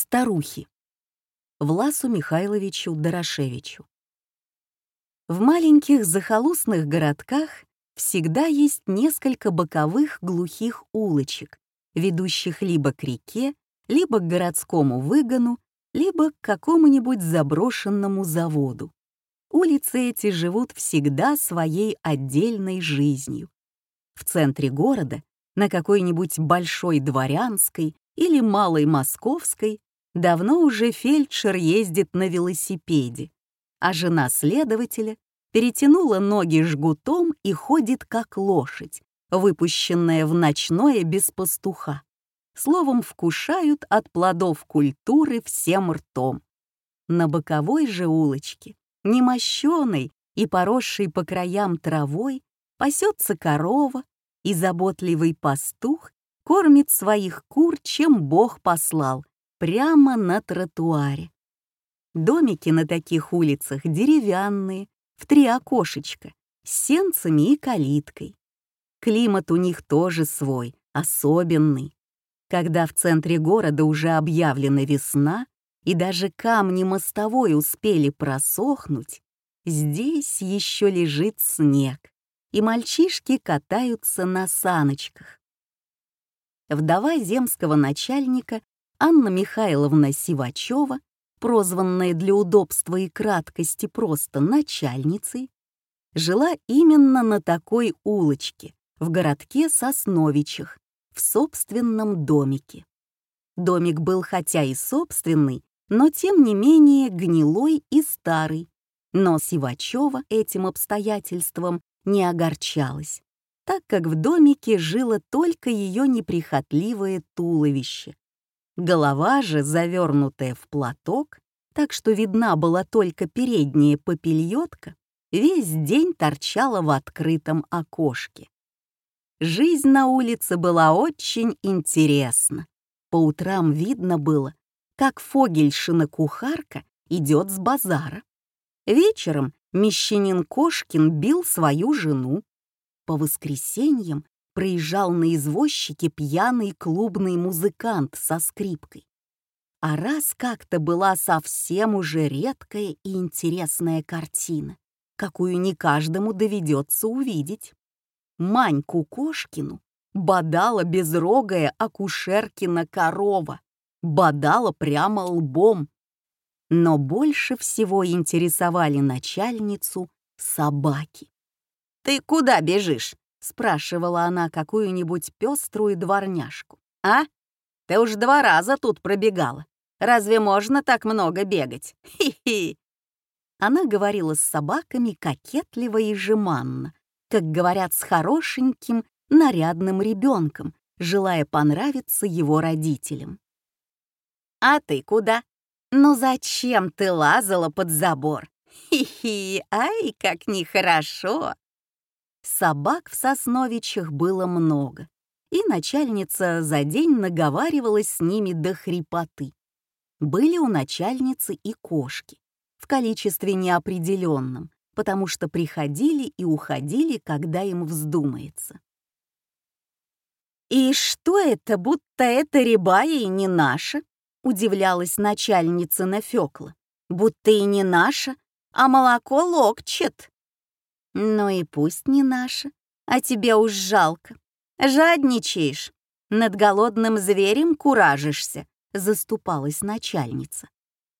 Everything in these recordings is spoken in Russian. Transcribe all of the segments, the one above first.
Старухи. Власу Михайловичу Дорошевичу. В маленьких захолустных городках всегда есть несколько боковых глухих улочек, ведущих либо к реке, либо к городскому выгону, либо к какому-нибудь заброшенному заводу. Улицы эти живут всегда своей отдельной жизнью. В центре города, на какой-нибудь большой дворянской или малой московской, давно уже фельдшер ездит на велосипеде, а жена следователя перетянула ноги жгутом и ходит как лошадь, выпущенная в ночное без пастуха. Словом, вкушают от плодов культуры всем ртом. На боковой же улочке, немощенной и поросшей по краям травой, пасется корова, и заботливый пастух кормит своих кур, чем Бог послал, прямо на тротуаре. Домики на таких улицах деревянные, в три окошечка, с сенцами и калиткой. Климат у них тоже свой, особенный. Когда в центре города уже объявлена весна, и даже камни мостовой успели просохнуть, здесь еще лежит снег, и мальчишки катаются на саночках. Вдова земского начальника Анна Михайловна Сивачева, прозванная для удобства и краткости просто начальницей, жила именно на такой улочке, в городке Сосновичах, в собственном домике. Домик был хотя и собственный, но тем не менее гнилой и старый. Но Сивачева этим обстоятельством не огорчалась, так как в домике жило только ее неприхотливое туловище, Голова же, завернутая в платок, так что видна была только передняя попельотка, весь день торчала в открытом окошке. Жизнь на улице была очень интересна. По утрам видно было, как Фогельшина-кухарка идет с базара. Вечером мещанин Кошкин бил свою жену. По воскресеньям проезжал на извозчике пьяный клубный музыкант со скрипкой. А раз как-то была совсем уже редкая и интересная картина, какую не каждому доведется увидеть. Маньку Кошкину бодала безрогая акушеркина корова, бодала прямо лбом. Но больше всего интересовали начальницу собаки. «Ты куда бежишь?» — спрашивала она какую-нибудь пеструю дворняжку. «А? Ты уж два раза тут пробегала. Разве можно так много бегать? Хи-хи!» Она говорила с собаками кокетливо и жеманно, как говорят с хорошеньким, нарядным ребенком, желая понравиться его родителям. «А ты куда? Ну зачем ты лазала под забор? Хи-хи, ай, как нехорошо!» Собак в Сосновичах было много, и начальница за день наговаривалась с ними до хрипоты. Были у начальницы и кошки, в количестве неопределенном, потому что приходили и уходили, когда им вздумается. «И что это, будто это рябая и не наша?» — удивлялась начальница Нафёкла. «Будто и не наша, а молоко локчет». Ну и пусть не наша, а тебе уж жалко. Жадничаешь, над голодным зверем куражишься, заступалась начальница.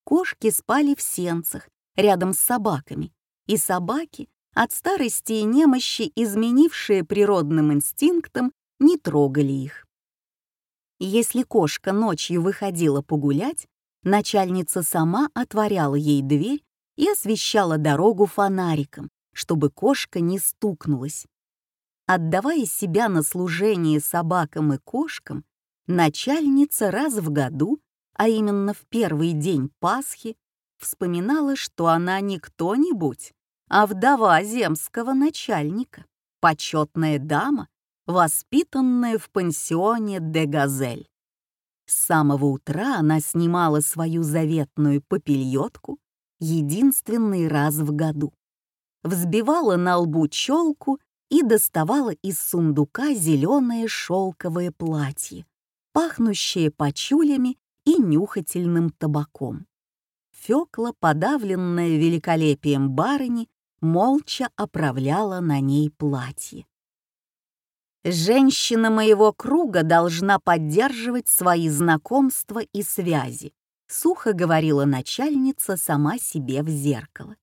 Кошки спали в сенцах, рядом с собаками, и собаки, от старости и немощи, изменившие природным инстинктом, не трогали их. Если кошка ночью выходила погулять, начальница сама отворяла ей дверь и освещала дорогу фонариком, чтобы кошка не стукнулась. Отдавая себя на служение собакам и кошкам, начальница раз в году, а именно в первый день Пасхи, вспоминала, что она не кто-нибудь, а вдова земского начальника, почетная дама, воспитанная в пансионе де Газель. С самого утра она снимала свою заветную попельотку единственный раз в году взбивала на лбу челку и доставала из сундука зеленое шелковое платье, пахнущее пачулями и нюхательным табаком. Фёкла, подавленная великолепием барыни, молча оправляла на ней платье. Женщина моего круга должна поддерживать свои знакомства и связи, сухо говорила начальница сама себе в зеркало.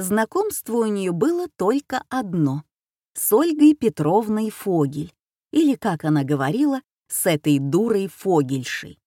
Знакомство у нее было только одно — с Ольгой Петровной Фогель, или, как она говорила, с этой дурой Фогельшей.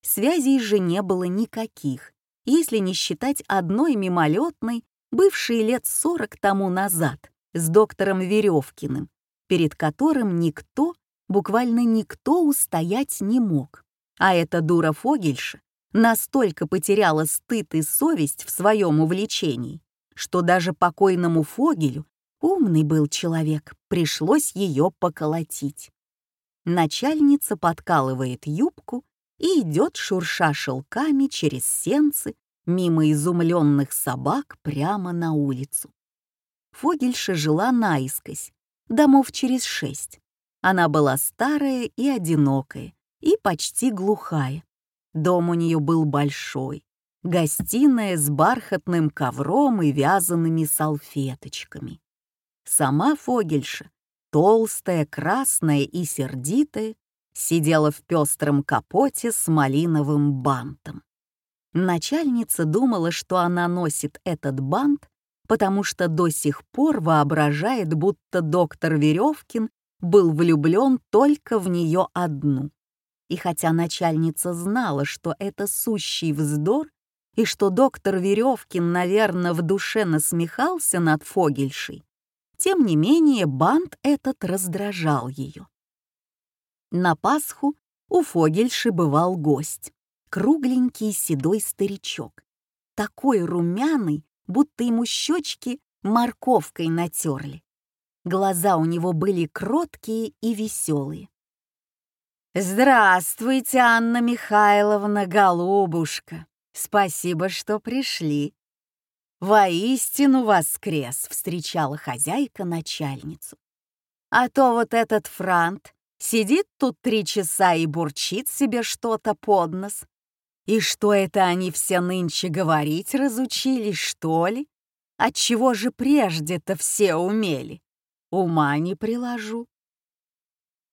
Связей же не было никаких, если не считать одной мимолетной, бывшей лет сорок тому назад, с доктором Веревкиным, перед которым никто, буквально никто устоять не мог. А эта дура Фогельша настолько потеряла стыд и совесть в своем увлечении, что даже покойному Фогелю, умный был человек, пришлось ее поколотить. Начальница подкалывает юбку и идет, шурша шелками через сенцы, мимо изумленных собак прямо на улицу. Фогельша жила наискось, домов через шесть. Она была старая и одинокая, и почти глухая. Дом у нее был большой, гостиная с бархатным ковром и вязаными салфеточками. Сама Фогельша, толстая, красная и сердитая, сидела в пестром капоте с малиновым бантом. Начальница думала, что она носит этот бант, потому что до сих пор воображает, будто доктор Веревкин был влюблен только в нее одну. И хотя начальница знала, что это сущий вздор, и что доктор Веревкин, наверное, в душе насмехался над Фогельшей, тем не менее бант этот раздражал ее. На Пасху у Фогельши бывал гость, кругленький седой старичок, такой румяный, будто ему щечки морковкой натерли. Глаза у него были кроткие и веселые. «Здравствуйте, Анна Михайловна, голубушка! Спасибо, что пришли!» «Воистину воскрес!» — встречала хозяйка начальницу. «А то вот этот франт Сидит тут три часа и бурчит себе что-то под нос. И что это они все нынче говорить разучились, что ли? Отчего же прежде-то все умели? Ума не приложу.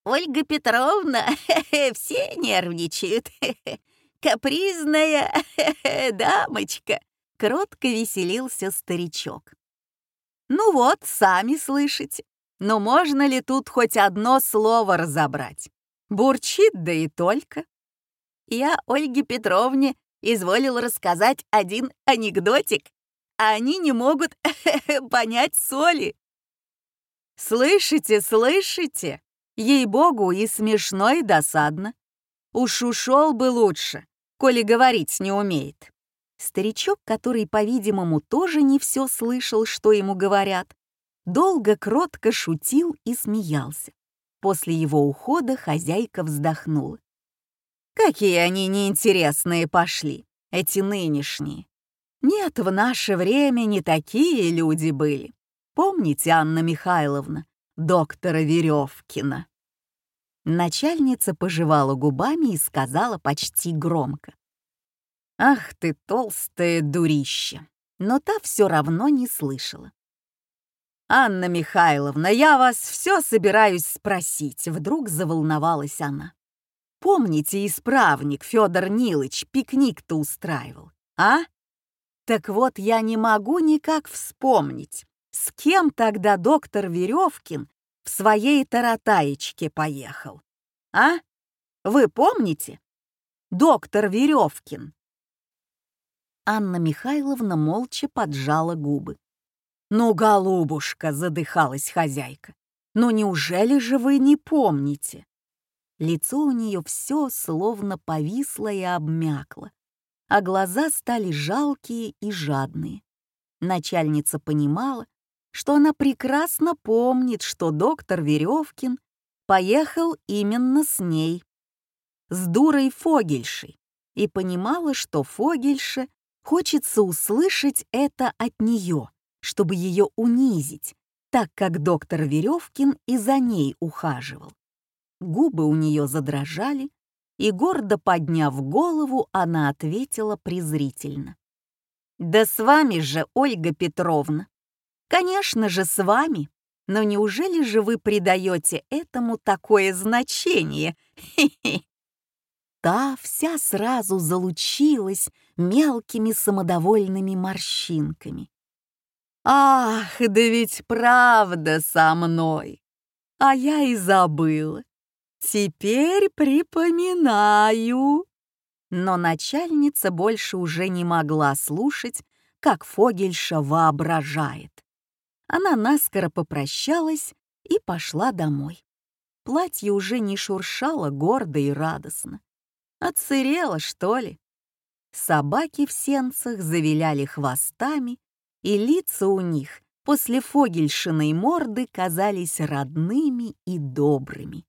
Ольга Петровна, все нервничают. Капризная дамочка. Кротко веселился старичок. Ну вот, сами слышите. Но можно ли тут хоть одно слово разобрать? Бурчит, да и только. Я Ольге Петровне изволил рассказать один анекдотик, а они не могут понять соли. Слышите, слышите? Ей-богу, и смешно, и досадно. Уж ушел бы лучше, коли говорить не умеет. Старичок, который, по-видимому, тоже не все слышал, что ему говорят, долго кротко шутил и смеялся. После его ухода хозяйка вздохнула. Какие они неинтересные пошли, эти нынешние. Нет, в наше время не такие люди были. Помните, Анна Михайловна, доктора Веревкина? Начальница пожевала губами и сказала почти громко. «Ах ты, толстое дурище!» Но та все равно не слышала. «Анна Михайловна, я вас все собираюсь спросить», — вдруг заволновалась она. «Помните, исправник Федор Нилыч пикник-то устраивал, а? Так вот, я не могу никак вспомнить, с кем тогда доктор Веревкин в своей таратаечке поехал, а? Вы помните? Доктор Веревкин». Анна Михайловна молча поджала губы. «Ну, голубушка!» — задыхалась хозяйка. «Ну неужели же вы не помните?» Лицо у нее все словно повисло и обмякло, а глаза стали жалкие и жадные. Начальница понимала, что она прекрасно помнит, что доктор Веревкин поехал именно с ней, с дурой Фогельшей, и понимала, что Фогельше хочется услышать это от нее, чтобы ее унизить, так как доктор Веревкин и за ней ухаживал. Губы у нее задрожали, и, гордо подняв голову, она ответила презрительно. «Да с вами же, Ольга Петровна!» «Конечно же, с вами! Но неужели же вы придаете этому такое значение? Хе-хе!» Та вся сразу залучилась мелкими самодовольными морщинками. «Ах, да ведь правда со мной! А я и забыла. Теперь припоминаю!» Но начальница больше уже не могла слушать, как Фогельша воображает. Она наскоро попрощалась и пошла домой. Платье уже не шуршало гордо и радостно. Отсырело, что ли? Собаки в сенцах завиляли хвостами, и лица у них после фогельшиной морды казались родными и добрыми.